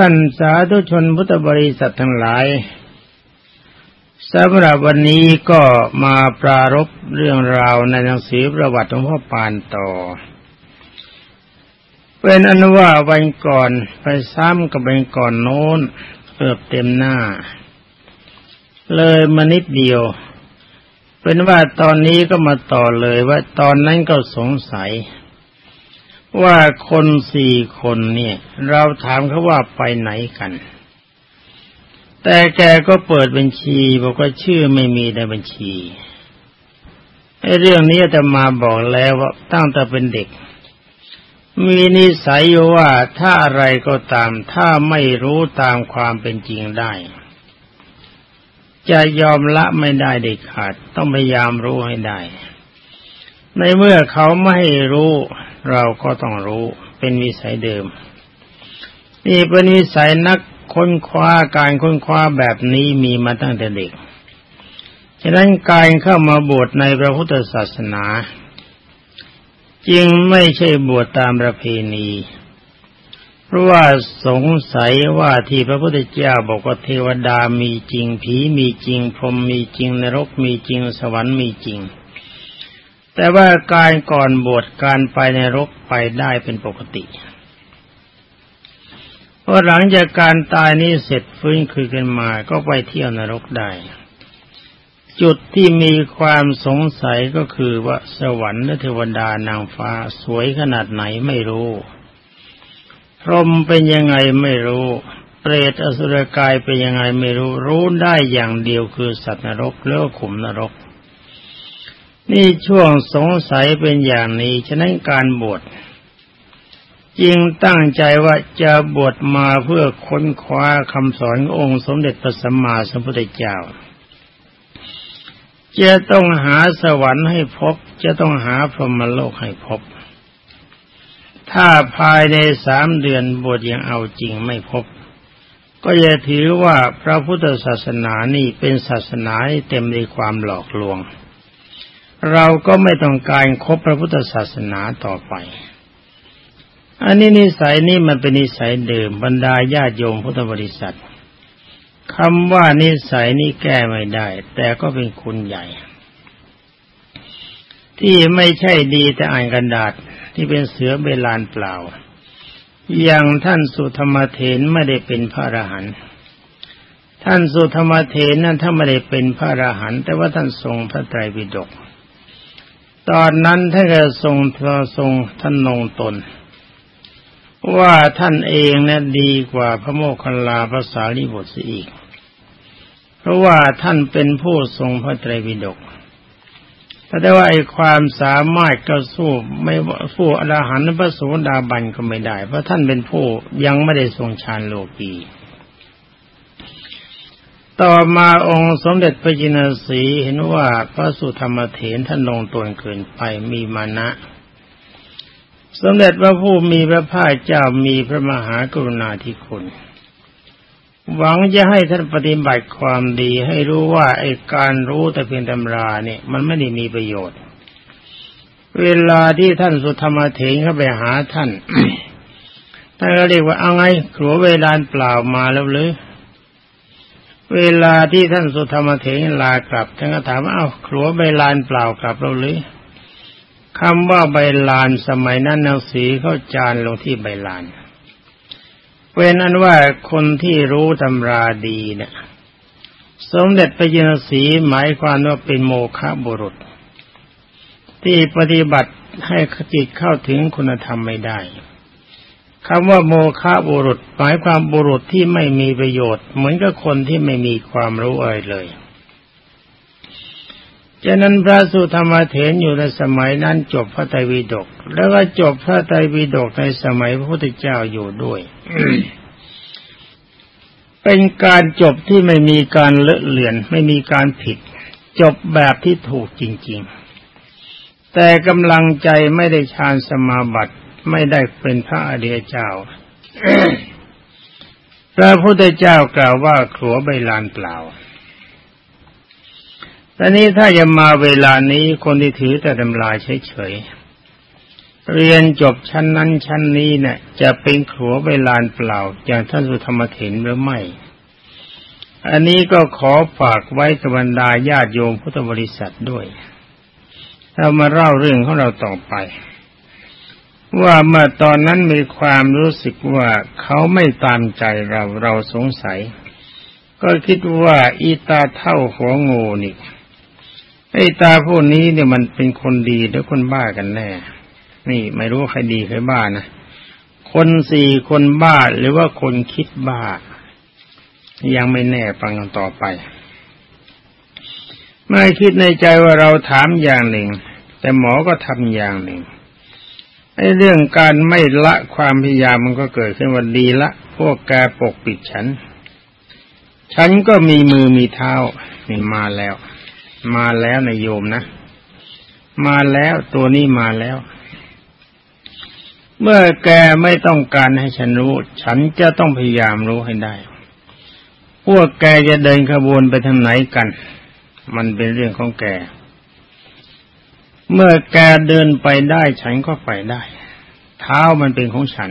ท่านสาธุชนพุทธบริษัททั้งหลายสำหรับวันนี้ก็มาปรารบเรื่องราวในหนังสือประวัติของพ่อปานต่อ เป็นอนุว่าวันก่อนไปซ้ำกับวันก่อนโน้นเกือบเต็มหน้า เลยมานิดเดียว เป็นว่าตอนนี้ก็มาต่อเลยว่าตอนนั้นก็สงสัย ว่าคนสี่คนเนี่ย เราถามเขาว่าไปไหนกัน แต่แกก็เปิดบัญชีบอกว่าชื่อไม่มีในบัญชีไอ้เรื่องนี้จะมาบอกแล้วว่าตั้งแต่เป็นเด็ก มีนิสัยว่าถ้าอะไรก็ตาม ถ้าไม่รู้ตามความเป็นจริงได้ จะยอมละไม่ได้เด็ดขาด ต้องพยายามรู้ให้ได้ ในเมื่อเขาไม่รู้ เราก็ต้องรู้เป็นวิสัยเดิม นี่เป็นวิสัยนักค้นคว้าการค้นคว้าแบบนี้มีมาตั้งแต่เด็ก ฉะนั้นการเข้ามาบวชในพระพุทธศาสนาจึงไม่ใช่บวชตามประเพณี เพราะว่าสงสัยว่าที่พระพุทธเจ้าบอกว่าเทวดามีจริงผีมีจริงพรหมมีจริงนรกมีจริงสวรรค์มีจริง แต่ว่าการก่อนบวชการไปในรกไปได้เป็นปกติพอหลังจากการตายนี้เสร็จฟื้นคืนกันมาก็ไปเที่ยวนรกได้ จุดที่มีความสงสัยก็คือว่าสวรรค์และเทวดานางฟ้าสวยขนาดไหนไม่รู้พรหมเป็นยังไงไม่รู้ เปรตอสุรกายเป็นยังไงไม่รู้ รู้ได้อย่างเดียวคือสัตว์นรกแล้วขุมนรก นี่ช่วงสงสัยเป็นอย่างนี้ ฉะนั้นการบวชจึงตั้งใจว่าจะบวชมาเพื่อค้นคว้าคำสอนองค์สมเด็จพระสัมมาสัมพุทธเจ้า จะต้องหาสวรรค์ให้พบ จะต้องหาพรหมโลกให้พบ ถ้าภายในสามเดือนบวชยังเอาจริงไม่พบ ก็อย่าถือว่าพระพุทธศาสนานี่เป็นศาสนาเต็มด้วยความหลอกลวง เราก็ไม่ต้องการคบพระพุทธศาสนาต่อไป อันนี้นิสัยนี่มันเป็นนิสัยเดิมบรรดาญาติโยมพุทธบริษัทคำว่านิสัยนี่แก้ไม่ได้ แต่ก็เป็นคุณใหญ่ ที่ไม่ใช่ดีแต่อ่านกระดาษที่เป็นเสือเบลานเปล่า อย่างท่านสุธรรมเถนไม่ได้เป็นพระอรหันต์ท่านสุธรรมเถนนั้นถ้าไม่ได้เป็นพระอรหันต์แต่ว่าท่านทรงพระไตรปิฎก ตอนนั้นท่านก็ทรงทรงท่านนงตน ว่าท่านเองนะดีกว่าพระโมคคัลลาภาษาลิบุตรอีก เพราะว่าท่านเป็นผู้ทรงพระไตรปิฎกแต่ได้ว่าไอ้ความสามารถก็สู้ไม่ผู้อรหันต์พระโสดาบันก็ไม่ได้ เพราะท่านเป็นผู้ยังไม่ได้ทรงฌานโลกี ต่อมาองค์สมเด็จพระจินสีเห็นว่าพระสุธรรมเถรท่านลงตนเกินไปมีมานะ สมเด็จพระผู้มีพระภาคเจ้ามีพระมหากรุณาธิคุณ หวังจะให้ท่านปฏิบัติความดีให้รู้ว่าไอ้การรู้แต่เพียงตำราเนี่ย มันไม่ได้มีประโยชน์ เวลาที่ท่านสุธรรมเถรเข้าไปหาท่านท่านก็เรียกว่าเอาไงขัวเวลาเปล่ามาแล้วหรือ เวลาที่ท่านสุธรรมเถรลากลับท่านก็ถามว่าเอ้าครัวใบลานเปล่ากลับเราหรือคำว่าใบลานสมัยนั้นนาสีเข้าจานลงที่ใบลานเป็นอันว่าคนที่รู้ตำราดีเนะี่ยสมเด็จพระยินสีหมายความว่าเป็นโมฆะบุรุษ ที่ปฏิบัติให้จิตเข้าถึงคุณธรรมไม่ได้ คำว่าโมฆะบุรุษหมายความบุรุษที่ไม่มีประโยชน์ เหมือนกับคนที่ไม่มีความรู้อะไรเลยฉะนั้นพระสุธรรมเถรอยู่ในสมัยนั้นจบพระไตรปิฎกแล้วก็จบพระไตรปิฎกในสมัยพระพุทธเจ้าอยู่ด้วย เป็นการจบที่ไม่มีการเลอะเลือน ไม่มีการผิด จบแบบที่ถูกจริง ๆ แต่กำลังใจไม่ได้ฌานสมาบัติ ไม่ได้เป็นพระอริยเจ้า พระพุทธเจ้ากล่าวว่าขัวใบลานเปล่าตอนนี้ถ้าจะมาเวลานี้คนที่ถือแต่ดำลายเฉยๆ เรียนจบชั้นนั้นชั้นนี้เนี่ย จะเป็นขัวเวลานเปล่า อย่างท่านสุธรรมเถนหรือไม่ อันนี้ก็ขอฝากไว้กับบรรดาญาติโยมพุทธบริษัทด้วยเรามาเล่าเรื่องของเราต่อไป ว่าเมื่อตอนนั้นมีความรู้สึกว่าเขาไม่ตามใจเราเราสงสัย ก็คิดว่าอีตาเท่าหัวงูนี่ไอ้ตาพวกนี้เนี่ยมันเป็นคนดีหรือคนบ้ากันแน่ นี่ไม่รู้ใครดีใครบ้านะ คนสี่คนบ้าหรือว่าคนคิดบ้า ยังไม่แน่ฟังกันต่อไป ไม่คิดในใจว่าเราถามอย่างหนึ่ง แต่หมอก็ทำอย่างหนึ่ง ไอ้เรื่องการไม่ละความพยายามมันก็เกิดขึ้นวันดีละ พวกแกปกปิดฉัน ฉันก็มีมือมีเท้านี่มาแล้ว มาแล้วนายโยมนะ มาแล้วตัวนี้มาแล้ว เมื่อแกไม่ต้องการให้ฉันรู้ ฉันจะต้องพยายามรู้ให้ได้ พวกแกจะเดินขบวนไปทางไหนกัน มันเป็นเรื่องของแก เมื่อแกเดินไปได้ฉันก็ไปได้ เท้ามันเป็นของฉัน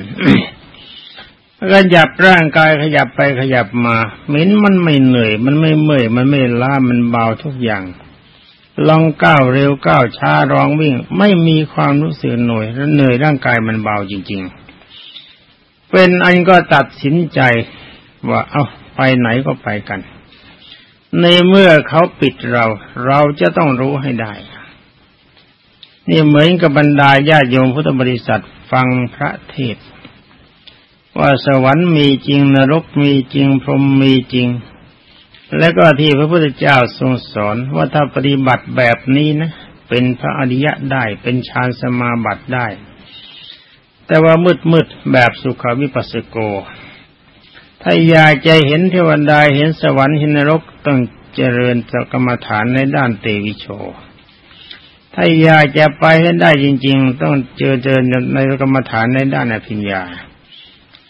ขยับร่างกายขยับไปขยับมาเหม็นมันไม่เหนื่อย มันไม่เมื่อยมันไม่ล้ามันเบาทุกอย่าง ลองก้าวเร็วก้าวช้าร้องวิ่ง ไม่มีความรู้สึกหน่วยและเหนื่อยร่างกายมันเบาจริง ๆ เป็นอันก็ตัดสินใจว่าเอาไปไหนก็ไปกัน ในเมื่อเขาปิดเรา เราจะต้องรู้ให้ได้ นี่เหมือนกับบรรดาญาโยมพุทธบริษัทฟังพระเทศ ว่าสวรรค์มีจริงนรกมีจริงพรหมมีจริง และก็ที่พระพุทธเจ้าทรงสอนว่าถ้าปฏิบัติแบบนี้นะ เป็นพระอริยะได้เป็นฌานสมาบัติได้ แต่ว่ามืดมืดแบบสุขวิปัสสโก ถ้าอยากจะเห็นเทวดาเห็นสวรรค์เห็นนรกต้องเจริญกรรมฐานในด้านเตวิโช ถ้าอยากจะไปให้ได้จริง ๆ ต้องเจอเจริญในกรรมฐานในด้านอภิญญา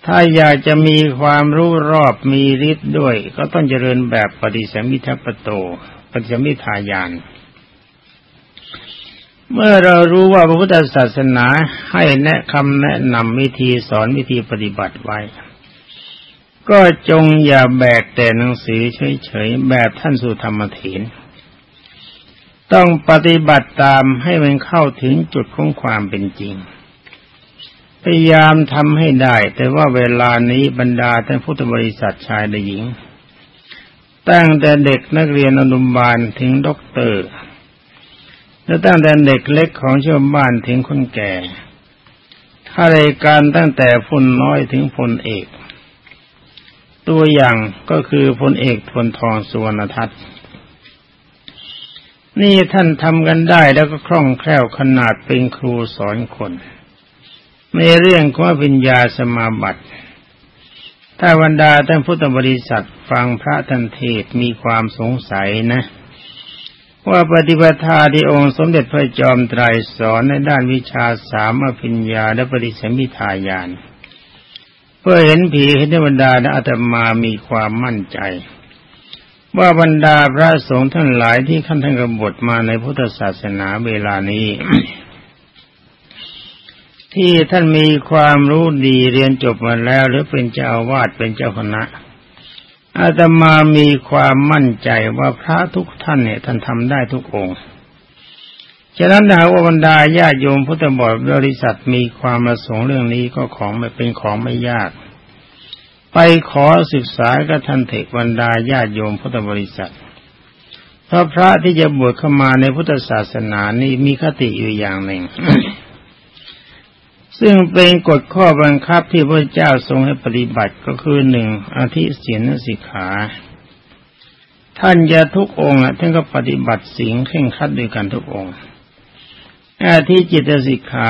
ถ้าอยากจะมีความรู้รอบมีฤทธิ์ด้วย ก็ต้องเจริญแบบปฏิสัมพิทัปโต ปฏิสัมพิทายาน เมื่อเรารู้ว่าพระพุทธศาสนาให้แนะคำแนะนำวิธีสอนวิธีปฏิบัติไว้ ก็จงอย่าแบกแต่หนังสือเฉยๆแบบท่านสุธรรมเถน ต้องปฏิบัติตามให้มันเข้าถึงจุดของความเป็นจริง พยายามทำให้ได้ แต่ว่าเวลานี้บรรดาท่านพุทธบริษัทชายและหญิง ตั้งแต่เด็กนักเรียนอนุบาลถึงด็อกเตอร์ และตั้งแต่เด็กเล็กของชาวบ้านถึงคนแก่ข้าราชการตั้งแต่พลน้อยถึงพลเอก ตัวอย่างก็คือพลเอกทวนทองสุวรรณทัตนี่ นี่ท่านทำกันได้แล้วก็คล่องแคล่วขนาดเป็นครูสอนคนในเรื่องของปัญญาสมาบัติ ถ้าบรรดาท่านพุทธบริษัทฟังพระทันเทศมีความสงสัยนะ ว่าปฏิปทาที่องค์สมเด็จพระจอมไตรสอนในด้านวิชาสามอภิญญาและปริสัมพิทายาน เพื่อเห็นผีเห็นบรรดาและอาตมามีความมั่นใจ ว่าบรรดาพระสงฆ์ท่านหลายที่ขั้นทั้งกบฏมาในพุทธศาสนาเวลานี้ ที่ท่านมีความรู้ดีเรียนจบมาแล้ว หรือเป็นเจ้าวาดเป็นเจ้าคณะอาตมามีความมั่นใจว่าพระทุกท่านเนี่ยท่านทำได้ทุกองค์ฉะนั้นหากว่าบรรดาญาโยมพุทธบริษัทมีความประสงค์เรื่องนี้ก็ของไม่เป็นของไม่ยาก ไปขอศึกษากับท่านเถกบรรดาญาโยมพุทธบริษัทพราะพระที่จะบวชเข้ามาในพุทธศาสนานี้มีคติอยู่อย่างหนึ่ง ซึ่งเป็นกฎข้อบังคับที่พระเจ้าทรงให้ปฏิบัติก็คือหนึ่งอาทิศีลสิกขา ท่านจะทุกองค์ท่านก็ปฏิบัติสิ่งเข่งคัดด้วยกันทุกองค์อาทิจิตสิกขา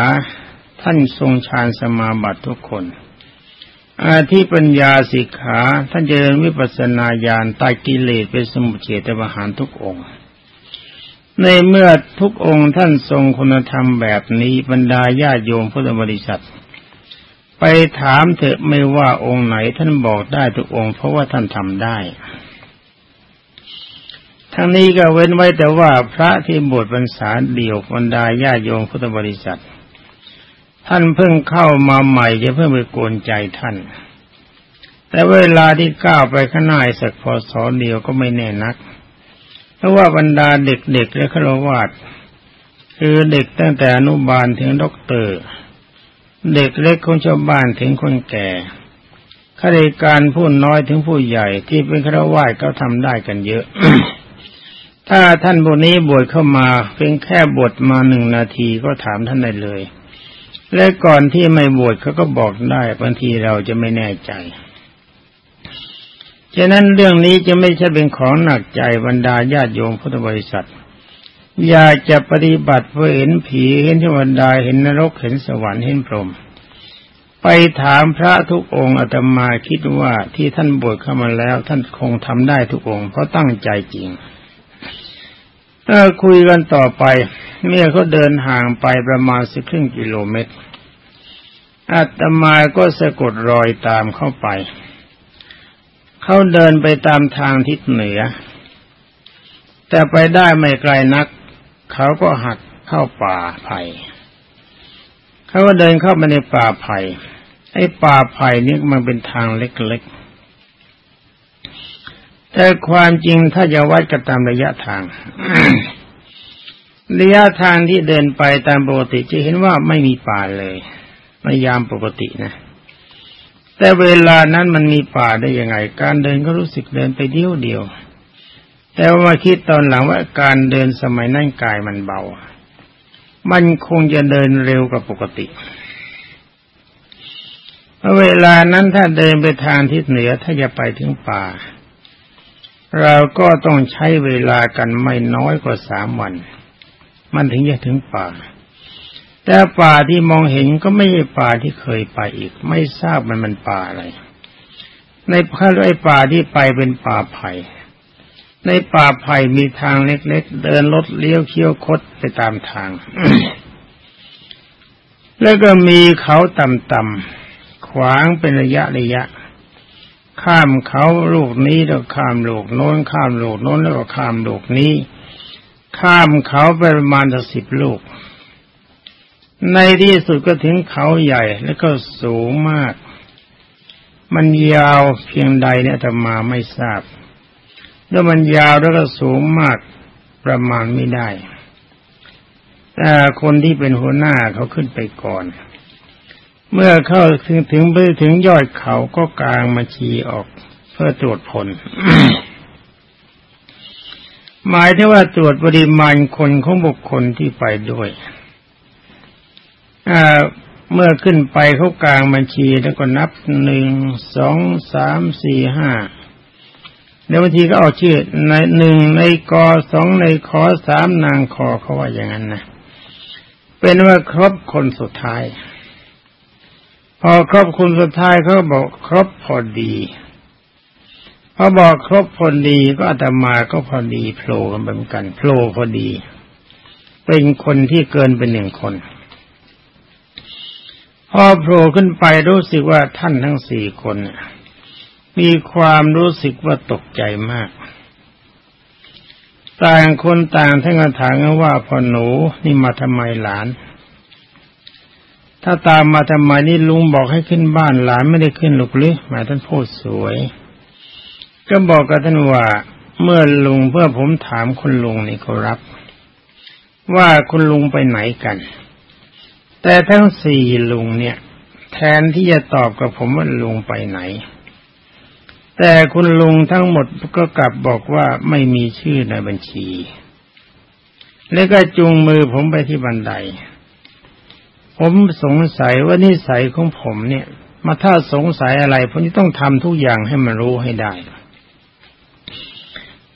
ท่านทรงฌานสมาบัติทุกคน อาทิปัญญาสิกขาท่านเจริญวิปัสสนาญาณตายกิเลสเป็นสมุทเฉตประหารทุกองค์ ในเมื่อทุกองค์ท่านทรงคุณธรรมแบบนี้บรรดาญาโยมพุทธบริษัท ไปถามเถอะไม่ว่าองค์ไหนท่านบอกได้ทุกองค์เพราะว่าท่านทำได้ ทั้งนี้ก็เว้นไว้แต่ว่าพระที่บวชพรรษาเดียวบรรดาญาโยมพุทธบริษัท ท่านเพิ่งเข้ามาใหม่จะเพิ่งไปกวนใจท่าน แต่เวลาที่ก้าวไปข้างหน้าสักพอสอเดียวก็ไม่แน่นัก เพราะว่าบรรดาเด็กๆและฆราวาสคือเด็กตั้งแต่อนุบาลถึงด็อกเตอร์ เด็กเล็กคนชาวบ้านถึงคนแก่ข้าราชการผู้น้อยถึงผู้ใหญ่ที่เป็นฆราวาสก็ทำได้กันเยอะ ถ้าท่านบุนี้บวชเข้ามาเพียงแค่บวชมาหนึ่งนาทีก็ถามท่านได้เลย และก่อนที่ไม่บวชเขาก็บอกได้บางทีเราจะไม่แน่ใจฉะนั้นเรื่องนี้จะไม่ใช่เป็นของหนักใจบรรดาญาติโยมพุทธบริษัท อยากจะปฏิบัติเพื่อเห็นผีเห็นเทวดาเห็นนรกเห็นสวรรค์เห็นพรหมไปถามพระทุกองค์อาตมาคิดว่าที่ท่านบวชเข้ามาแล้ว ท่านคงทำได้ทุกองค์เพราะตั้งใจจริง ถ้าคุยกันต่อไป เมื่อเขาเดินห่างไปประมาณสิบครึ่งกิโลเมตรอาตมาก็สะกดรอยตามเข้าไป เขาเดินไปตามทางทิศเหนือ แต่ไปได้ไม่ไกลนัก เขาก็หักเข้าป่าไผ่เขาก็เดินเข้ามาในป่าไผ่ไอ้ป่าไผ่นี่มันเป็นทางเล็กๆ แต่ความจริงถ้าจะวัดกันตามระยะทาง ระยะทางที่เดินไปตามปกติจะเห็นว่าไม่มีป่าเลยในยามปกตินะ แต่เวลานั้นมันมีป่าได้ยังไง การเดินก็รู้สึกเดินไปเดียวเดียว แต่ว่ามาคิดตอนหลังว่าการเดินสมัยนั้นกายมันเบา มันคงจะเดินเร็วกว่าปกติเวลานั้นถ้าเดินไปทางทิศเหนือถ้าจะไปถึงป่า เราก็ต้องใช้เวลากันไม่น้อยกว่าสามวัน มันถึงจะถึงป่า แต่ป่าที่มองเห็นก็ไม่ใช่ป่าที่เคยไปอีก ไม่ทราบมันมันป่าอะไร ในพระไอ้ป่าที่ไปเป็นป่าไผ่ในป่าไผ่มีทางเล็กๆ เดินรถเลี้ยวเคี้ยวคดไปตามทาง แล้วก็มีเขาต่ำๆขวางเป็นระยะระยะ ข้ามเขาลูกนี้แล้วข้ามลูกโน้นข้ามลูกโน้นแล้วก็ข้ามลูกนี้ ข้ามเขาไปประมาณสิบลูก ในที่สุดก็ถึงเขาใหญ่แล้วก็สูงมาก มันยาวเพียงใดเนี่ยธรรมาไม่ทราบแล้วมันยาวแล้วก็สูงมากประมาณไม่ได้แต่คนที่เป็นหัวหน้าเขาขึ้นไปก่อน เมื่อเข้าถึงถึงไปถึงยอดเขาก็กลางมาชีออก เพื่อตรวจผล หมายถึงว่าตรวจปริมาณคนของบุคคลที่ไปด้วยเมื่อขึ้นไปเขากลางบัญชีแล้วก็นับหนึ่งสองสามสี่ห้าแล้วบางทีก็เอาชื่อในหนึ่งในกอสองในขอสามนางคอเขาว่าอย่างนั้นนะเป็นว่าครบคนสุดท้าย พอครบคุณสุดท้ายเขาบอกครบพอดีพอบอกครบพอดีก็อาตมาก็พอดีโผล่กันเหมือนกันโผล่พอดี เป็นคนที่เกินเป็นหนึ่งคน พอโผล่ขึ้นไปรู้สึกว่าท่านทั้งสี่คน มีความรู้สึกว่าตกใจมาก ต่างคนต่างท่านก็ถามว่าพ่อหนูนี่มาทำไมหลาน ถ้าตามมาทำไมนี่ลุงบอกให้ขึ้นบ้านหลานไม่ได้ขึ้นหรอกหรือหมายท่านพูดสวย ก็บอกกับท่านว่าเมื่อลุงเพื่อผมถามคุณลุงนี่เขารับ ว่าคุณลุงไปไหนกัน แต่ทั้งสี่ลุงเนี่ย แทนที่จะตอบกับผมว่าลุงไปไหน แต่คุณลุงทั้งหมดก็กลับบอกว่าไม่มีชื่อในบัญชี แล้วก็จุงมือผมไปที่บันได ผมสงสัยว่านิสัยของผมเนี่ย มาถ้าสงสัยอะไรผมจะต้องทำทุกอย่างให้มันรู้ให้ได้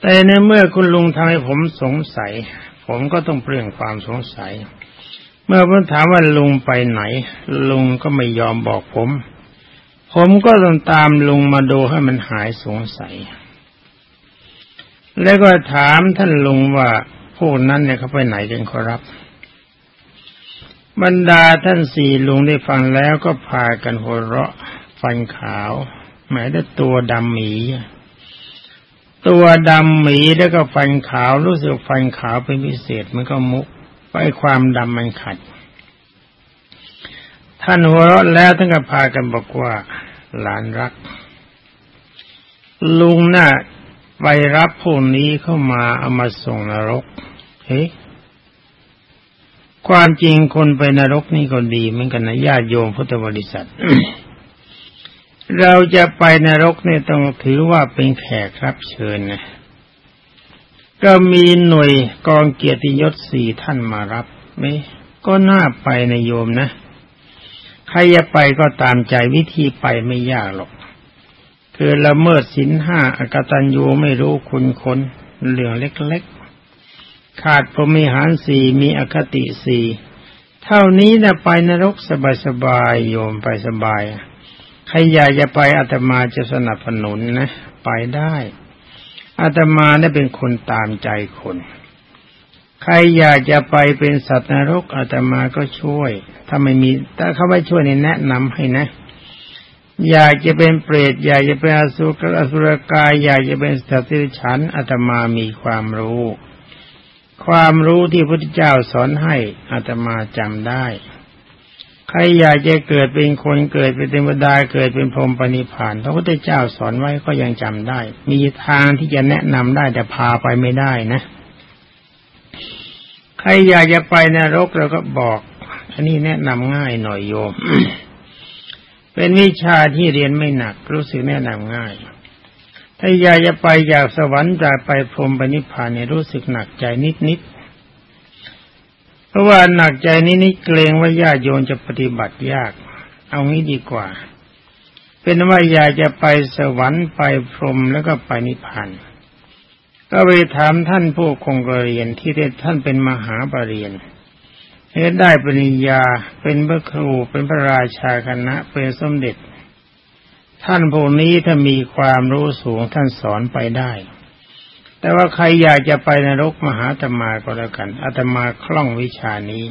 แต่ในเมื่อคุณลุงทำให้ผมสงสัย ผมก็ต้องเปลี่ยนความสงสัย เมื่อผมถามว่าลุงไปไหน ลุงก็ไม่ยอมบอกผม ผมก็ต้องตามลุงมาดูให้มันหายสงสัย แล้วก็ถามท่านลุงว่าพวกนั้นเนี่ยเขาไปไหนกันครับ บรรดาท่านสี่ลุงได้ฟังแล้วก็พากันหัวเราะฟันขาวหมายถึงตัวดำหมี ตัวดำหมีแล้วก็ฟันขาวรู้สึกฟันขาวเป็นพิเศษมันก็มุกไปความดำมันขัด ท่านหัวเราะแล้วท่านก็พากันบอกว่า หลานรัก ลุงน่ะไปรับพวกนี้เข้ามาเอามาส่งนรก เฮ้ ความจริงคนไปนรกนี่ก็ดีเหมือนกันนะญาติโยมพุทธบริษัท เราจะไปนรกเนี่ยต้องถือว่าเป็นแขกรับเชิญนะก็มีหน่วยกองเกียรติยศสี่ท่านมารับไหมก็น่าไปนะโยมนะ ใครจะไปก็ตามใจวิธีไปไม่ยากหรอก คือละเมิดสินห้าอากตันยูไม่รู้คุณคนเรื่องเล็ก ขาดพรมิหารสี่มีอคติสี่เท่านี้นะไปนรกสบายๆโยมไปสบายใครอยากจะไปอาตมาจะสนับสนุนนะ ไปได้อาตมาได้เป็นคนตามใจคน ใครอยากจะไปเป็นสัตว์นรกอาตมาก็ช่วย ถ้าไม่มีถ้าเขาไม่ช่วยนี่แนะนำให้นะ อยากจะเป็นเปรตอยากจะเป็นอสุรอสุรกายอยากจะเป็นสัตว์ที่ฉันอาตมามีความรู้ ความรู้ที่พระพุทธเจ้าสอนให้อาตมาจำได้ ใครอยากจะเกิดเป็นคนเกิดเป็นเทวดาเกิดเป็นพรหมปณิพานพระพุทธเจ้าสอนไว้ก็ยังจำได้ มีทางที่จะแนะนำได้แต่พาไปไม่ได้นะใครอยากจะไปนรกเราก็บอก อันนี้แนะนำง่ายหน่อยโยม เป็นวิชาที่เรียนไม่หนัก รู้สึกแนะนำง่าย ถ้าอยากจะไปอยากสวรรค์จะไปพรหมปณิพพานเนี่ยรู้สึกหนักใจนิดนิดเพราะว่าหนักใจนิดนิดเกรงว่าญาติโยมจะปฏิบัติยาก เอางี้ดีกว่า เป็นว่าอยากจะไปสวรรค์ไปพรหมแล้วก็ไปนิพพานก็ไปถามท่านผู้คงกรเรียนที่ได้ท่านเป็นมหาปรริญญาได้ปริญญาเป็นพระครูเป็นพระราชาคณะเป็นสมเด็จ ท่านพวกนี้ถ้ามีความรู้สูงท่านสอนไปได้ แต่ว่าใครอยากจะไปนรกมหาตมาก็แล้วกันอาตมาคล่องวิชานี้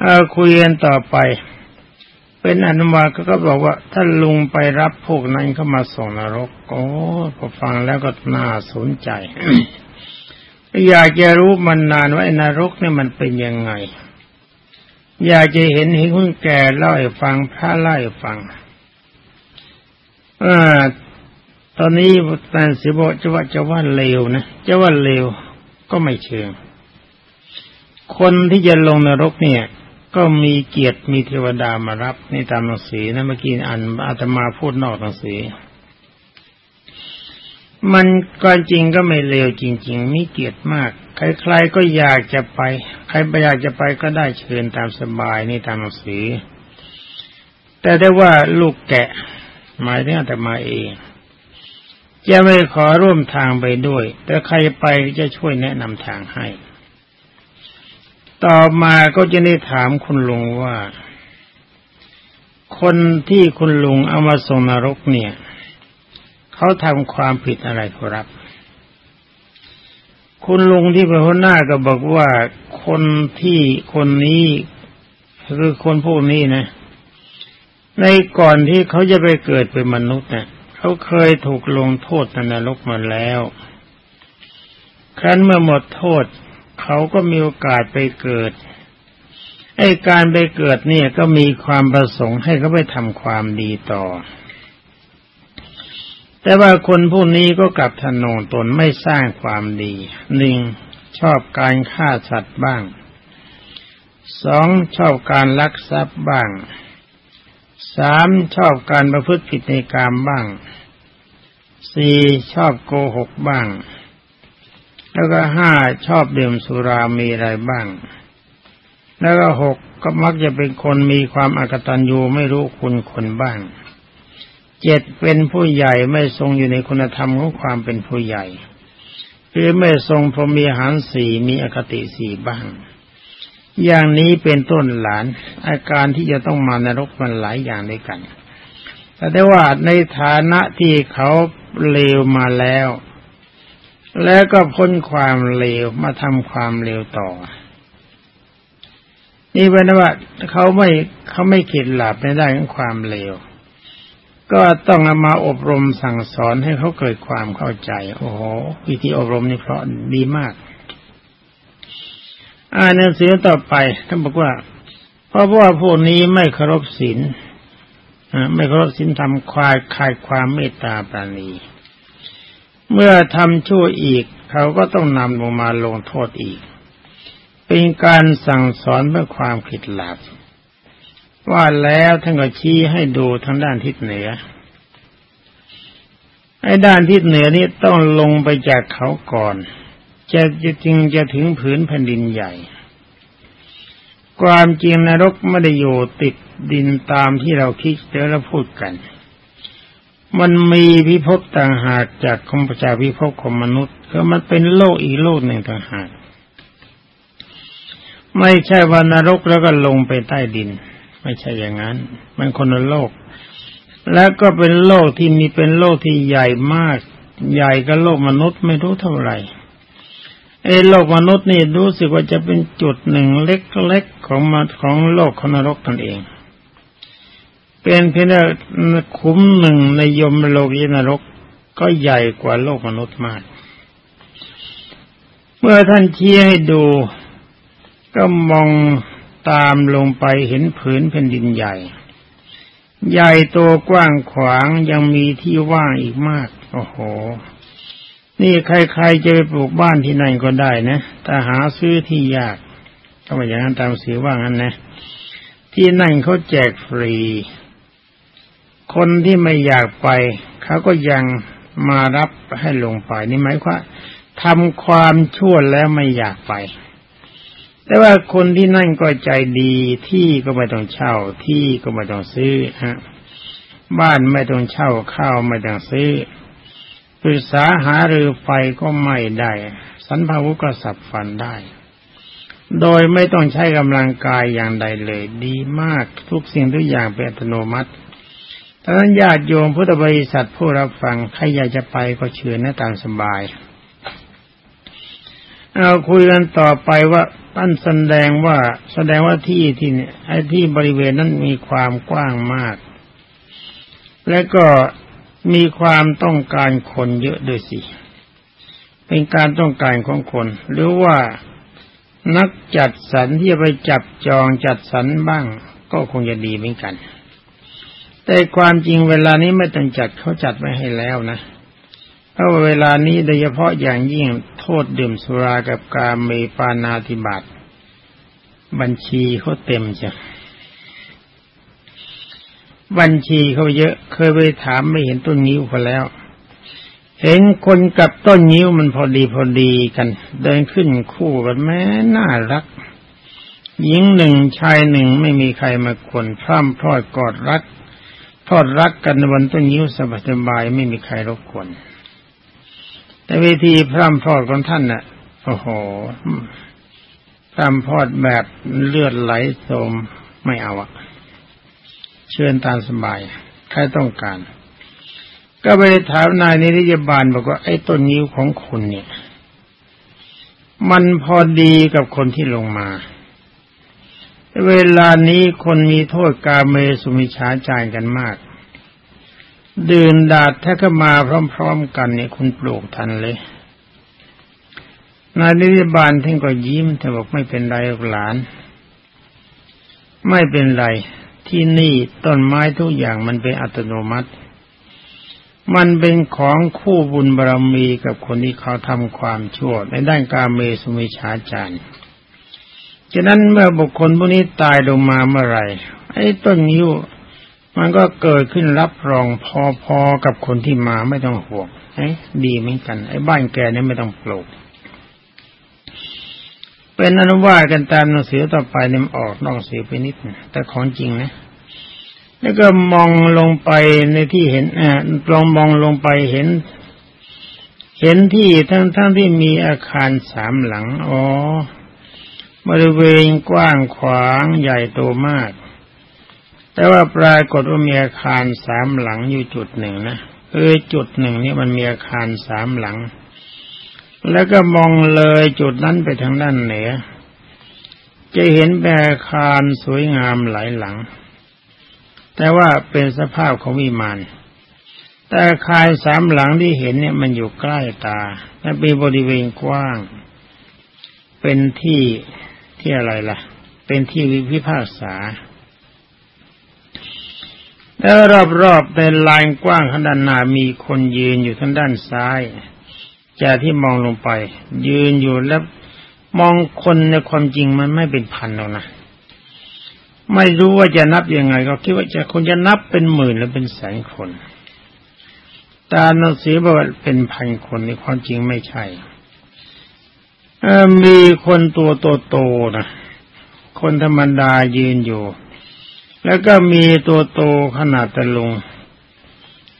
เอาคุยกันต่อไป เป็นอนุมาก็บอกว่าถ้านลุงไปรับพวกนั้นเข้ามาส่งนรกโอ้พอฟังแล้วก็น่าสนใจ อยากจะรู้มันนานว่านรกเนี่ยมันเป็นยังไง อยากจะเห็นเห็นคุณแก่เล่าให้ฟังพระเล่าให้ฟัง อ่าตอนนี้แต่สิบจะว่าจะว่าเลวนะจะว่าเลวก็ไม่เชิง คนที่จะลงนรกเนี่ย ก็มีเกียรติมีเทวดามารับในตามหนังสือนะเมื่อกี้อ่านอาตมาพูดนอกหนังสือ มันก็จริงก็ไม่เลวจริง ๆ มีเกียรติมาก ใครๆก็อยากจะไป ใครไม่อยากจะไปก็ได้เชิญตามสบายนี่ตามหนังสือ แต่ได้ว่าลูกแกะ หมายถึงอาตมาเองจะไม่ขอร่วมทางไปด้วย แต่ใครไปจะช่วยแนะนำทางให้ ต่อมาก็จะได้ถามคุณลุงว่า คนที่คุณลุงเอามาส่งนรกเนี่ย เขาทำความผิดอะไรครับ คุณลุงที่เป็นหัวหน้าก็บอกว่าคนที่คนนี้คือคนพวกนี้นะ ในก่อนที่เขาจะไปเกิดเป็นมนุษย์เนี่ยเขาเคยถูกลงโทษในนรกมาแล้ว ครั้นเมื่อหมดโทษ เขาก็มีโอกาสไปเกิด ไอ้การไปเกิดเนี่ยก็มีความประสงค์ให้เขาไปทำความดีต่อ แต่ว่าคนพวกนี้ก็กลับทนงตนไม่สร้างความดีหนึ่งชอบการฆ่าสัตว์บ้างสองชอบการลักทรัพย์บ้าง สามชอบการประพฤติผิดในกรรมบ้างสี่ชอบโกหกบ้าง แล้วก็ห้าชอบดื่มสุรามีอะไรบ้าง แล้วก็หกก็มักจะเป็นคนมีความอากตันยูไม่รู้คุณคนบ้างเจ็ดเป็นผู้ใหญ่ไม่ทรงอยู่ในคุณธรรมของความเป็นผู้ใหญ่ คือไม่ทรงพรมีหารสี่มีอคติสี่บ้าง อย่างนี้เป็นต้นหลาน อาการที่จะต้องมานรกมันหลายอย่างด้วยกันแต่ได้ว่าในฐานะที่เขาเลวมาแล้ว แล้วก็พ้นความเลวมาทำความเลวต่อ นี่เป็นว่าเขาไม่เขาไม่คิดหลับในด้านของความเลว ก็ต้องเอามาอบรมสั่งสอนให้เขาเกิดความเข้าใจ โอ้โหวิธีอบรมนี่เพราะดีมาก อ่านหนังสือต่อไปท่านบอกว่า ราะว่าพวกนี้ไม่เคารพศีลไม่เคารพศีลทำควายคายความเมตตาปราณี เมื่อทำชั่วอีกเขาก็ต้องนำลงมาลงโทษอีก เป็นการสั่งสอนเพื่อความผิดหลับ ว่าแล้วท่านก็ชี้ให้ดูทางด้านทิศเหนือไอ้ด้านทิศเหนือนี้ต้องลงไปจากเขาก่อนจะจึงจะถึงผืนแผ่นดินใหญ่ ความจริงนรกไม่ได้อยู่ติดดินตามที่เราคิดแล้วพูดกัน มันมีพิภพต่างหากจากคมประชาพิภพของมนุษย์ก็มันเป็นโลกอีกโลกหนึ่งต่างหาก ไม่ใช่ว่านรกแล้วก็ลงไปใต้ดิน ไม่ใช่อย่างนั้น มันคนละโลก แล้วก็เป็นโลกที่มีเป็นโลกที่ใหญ่มาก ใหญ่ก็โลกมนุษย์ไม่รู้เท่าไหร่ ไอ้โลกมนุษย์นี่รู้สึกว่าจะเป็นจุดหนึ่งเล็กๆของมาของโลกของนรกตนเอง เป็นเพียงคุ้มหนึ่งในยมโลกีนรกก็ใหญ่กว่าโลกมนุษย์มาก เมื่อท่านเชี้ให้ดู ก็มองตามลงไปเห็นผืนแผ่นดินใหญ่ ใหญ่โตกว้างขวางยังมีที่ว่างอีกมาก โอ้โห นี่ใครๆจะไปปลูกบ้านที่ไหนก็ได้นะแต่หาซื้อที่ยากก็มาอย่างนั้นตามสือว่างั้นนะ ที่นั่นเขาแจกฟรี คนที่ไม่อยากไป เขาก็ยังมารับให้ลงไปนี่หมายความทำความชั่วแล้วไม่อยากไป แต่ว่าคนที่นั่นก็ใจดีที่ก็ไม่ต้องเช่า ที่ก็ไม่ต้องซื้อฮะบ้านไม่ต้องเช่าข้าวไม่ต้องซื้อ ปรึกษาหารือไฟก็ไม่ได้ สันพาวุก็สับฟันได้ โดยไม่ต้องใช้กำลังกายอย่างใดเลย ดีมากทุกสิ่งทุกอย่างเป็นอัตโนมัติดังนั้นญาติโยมพุทธบริษัทผู้รับฟังใครอยากจะไปก็เชิญนะตามสบาย เอาคุยกันต่อไปว่าท่านแสดงว่าแสดงว่าที่ที่เนี่ยไอ้ที่บริเวณนั้นมีความกว้างมาก และก็ มีความต้องการคนเยอะด้วยสิ เป็นการต้องการของคน หรือว่านักจัดสรรที่ไปจับจองจัดสรรบ้าง ก็คงจะดีเหมือนกัน แต่ความจริงเวลานี้ไม่ต้องจัดเขาจัดไว้ให้แล้วนะเพราะเวลานี้โดยเฉพาะอย่างยิ่งโทษดื่มสุรากับการเมปานาธิบาตบัญชีเขาเต็มจ้ะ บัญชีเขาเยอะ เคยไปถามไม่เห็นต้นนิ้วเขาแล้ว เห็นคนกับต้นนิ้วมันพอดีพอดีกัน เดินขึ้นคู่กันแม้น่ารัก หญิงหนึ่งชายหนึ่งไม่มีใครมาคนพร่ำพรอดกอดรักทอดรักกันบนต้นนิ้วสบายๆไม่มีใครรบกวนแต่วิธีพร่ำพอดของท่านน่ะโอ้โหพร่ำพอดแบบเลือดไหลโสมไม่เอาอะ เชิญตามสบายใครต้องการ ก็ไปถามนายนิริยบาลบอกว่าไอ้ต้นนิ้วของคุณเนี่ย มันพอดีกับคนที่ลงมา เวลานี้คนมีโทษกาเมสุมิชาจายกันมากดื่นดาดถ้าก็มาพร้อมๆกันเนี่ยคุณปลูกทันเลย นายนิบาลท่านก็ยิ้มแต่บอกไม่เป็นไรหลาน ไม่เป็นไร ที่นี่ต้นไม้ทุกอย่างมันเป็นอัตโนมัติ มันเป็นของคู่บุญบารมีกับคนที่เขาทำความชั่วในด้านการเมสมิชาจารย์ฉะนั้นเมื่อบุคคลพวกนี้ตายลงมาเมื่อไหร่ไอ้ต้นยิ้วมันก็เกิดขึ้นรับรองพอๆกับคนที่มาไม่ต้องห่วงไอ้ดีเหมือนกัน ไอ้บ้านแกเนี่ยไม่ต้องปลูก เป็นอนุวากันตามหนังสือต่อไปนี่ยออกนอกสือไปนิดแต่ของจริงนะ แล้วก็มองลงไปในที่เห็นอ่าลองมองลงไปเห็น เห็นที่ทั้งทั้งที่มีอาคารสามหลัง อ๋อ บริเวณกว้างขวางใหญ่โตมาก แต่ว่าปรากฏว่ามีอาคารสามหลังอยู่จุดหนึ่งนะคือจุดหนึ่งนี่มันมีอาคารสามหลัง แล้วก็มองเลยจุดนั้นไปทางด้านเหนือ จะเห็นแบบอาคารสวยงามหลายหลัง แต่ว่าเป็นสภาพของวิมานแต่คารสามหลังที่เห็นเนี่ยมันอยู่ใกล้ตา และเป็นบริเวณกว้าง เป็นที่ที่อะไรล่ะ เป็นที่วิพิพากษา แล้วรอบๆเป็นลานกว้างขนาดหนามีคนยืนอยู่ทางด้านซ้าย จากที่มองลงไป ยืนอยู่แล้วมองคนในความจริงมันไม่เป็นพันหรอกนะไม่รู้ว่าจะนับยังไง ก็คิดว่าจะคนจะนับเป็นหมื่นหรือเป็นแสนคนตาหนังสือบอกว่าเป็นพันคนในความจริงไม่ใช่มีคนตัวโตๆนะคนธรรมดายืนอยู่ แล้วก็มีตัวโตขนาดตะลุง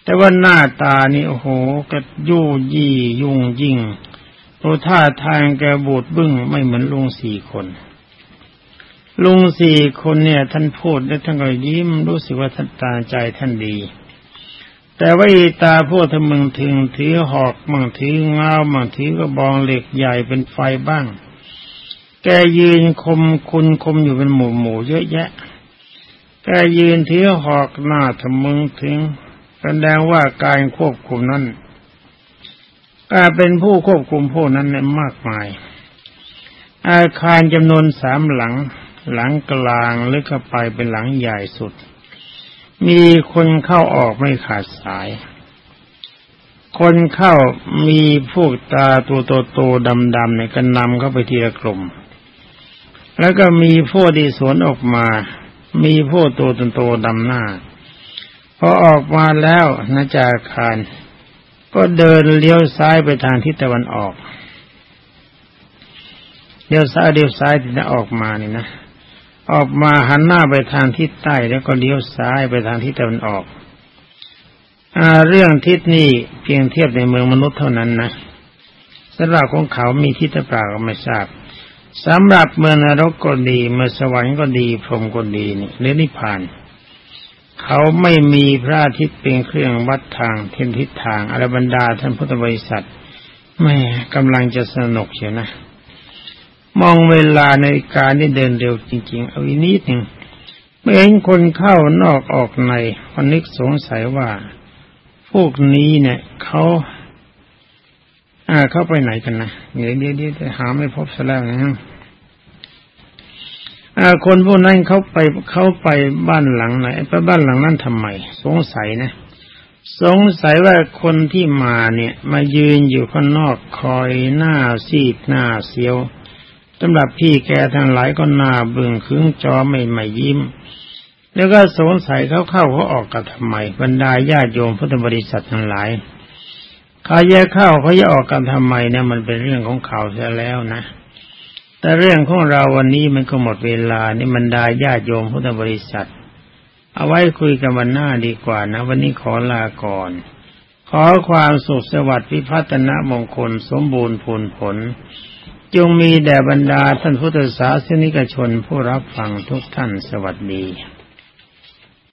แต่ว่าหน้าตานี่โอ้โหกระยู่ยี่ยุ่งยิ่งตัวท่าทางแกบูดบึ้งไม่เหมือนลุงสี่คนลุงสี่คนเนี่ย ท่านพูดแล้วท่านก็ยิ้มรู้สึกว่าท่านตาใจท่านดี แต่ว่าตาพวกทมึงถึงถือหอกมั่งถือเงามั่งถือกระบองเหล็กใหญ่เป็นไฟบ้าง แกยืนคมคุณคมอยู่เป็นหมู่หมู่เยอะแยะ แกยืนถือหอกหน้าทมึงถึง แสดงว่าการควบคุมนั้นการเป็นผู้ควบคุมพวกนั้นเนี่ยมากมาย อาคารจำนวนสามหลัง หลังกลางลึกเข้าไปเป็นหลังใหญ่สุด มีคนเข้าออกไม่ขาดสาย คนเข้ามีพวกตาตัวโตๆดำๆเนี่ยก็นำเข้าไปทีละกลุ่ม แล้วก็มีพวกดีสวนออกมา มีพวกตัวโตๆดำหน้า พอออกมาแล้วนาจาคาร ก็เดินเลี้ยวซ้ายไปทางทิศตะวันออกเลี้ยวซ้ายเลี้ยวซ้ายที่จะออกมานี่นะออกมาหันหน้าไปทางทิศใต้แล้วก็เลี้ยวซ้ายไปทางทิศตะวันออกอเรื่องทิศนี่เพียงเทียบในเมืองมนุษย์เท่านั้นนะสำหรับของเขามีทิศเปล่าก็ไม่ทราบสำหรับเมืองนรกก็ดีเมืองสวรรค์ก็ดีพรหมก็ดีนี่หรือนิพพาน เขาไม่มีพระอาทิตย์เป็นเครื่องวัดทางเทียนทิศทางอรบรรดาท่านพุทธบริษัทแม่กำลังจะสนุกเชียวนะ มองเวลาในการนี่เดินเร็วจริง ๆ เอาอีนิดหนึ่งเมื่อเห็นคนเข้านอกออกในคนนึกสงสัยว่า พวกนี้เนี่ยเขาอ่าเข้าไปไหนกันนะเดี๋ยวเดี๋ยวหาไม่พบซะแล้วนะอ่า คนพวกนั้นเขาไปเขาไปบ้านหลังไหนไปบ้านหลังนั้นทำไม สงสัยนะ สงสัยว่าคนที่มาเนี่ย มายืนอยู่ข้างนอกคอยหน้าซีดหน้าเสียวสำหรับพี่แกทั้งหลายก็หน้าบึ้งคึ้งจอไม่ไม่ยิ้ม แล้วก็สงสัยเขาเข้าเขาออกกันทำไม บรรดาญาโยมพุทธบริษัททั้งหลายเขาแยกเข้าเขาจะออกกันทำไมเนี่ยมันเป็นเรื่องของเขาเสียแล้วนะ แต่เรื่องของเราวันนี้มันก็หมดเวลานี่บรรดาญาโยมพุทธบริษัท เอาไว้คุยกันวันหน้าดีกว่านะ วันนี้ขอลาก่อน ขอความสุขสวัสดิ์พิพัฒนมงคลสมบูรณ์ผลผล จงมีแด่บรรดาท่านพุทธศาสนิกชนผู้รับฟังทุกท่านสวัสดี